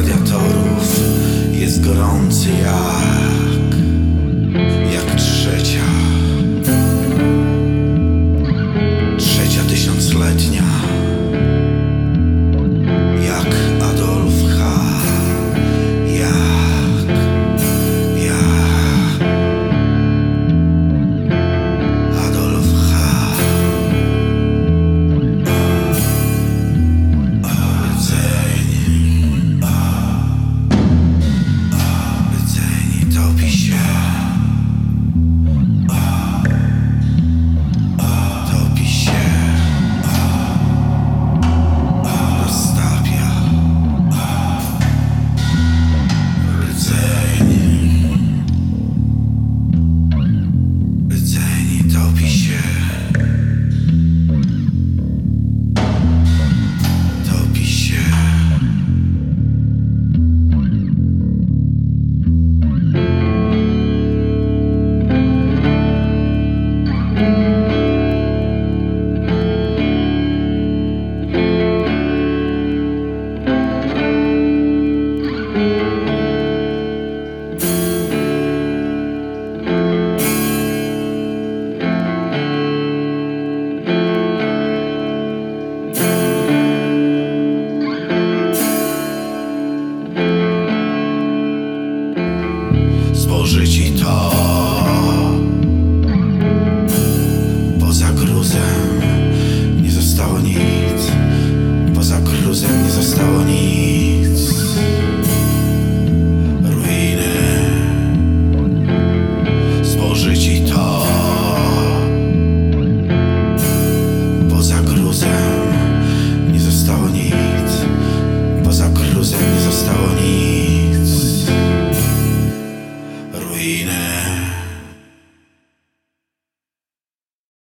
gladiatorów jest gorący ja.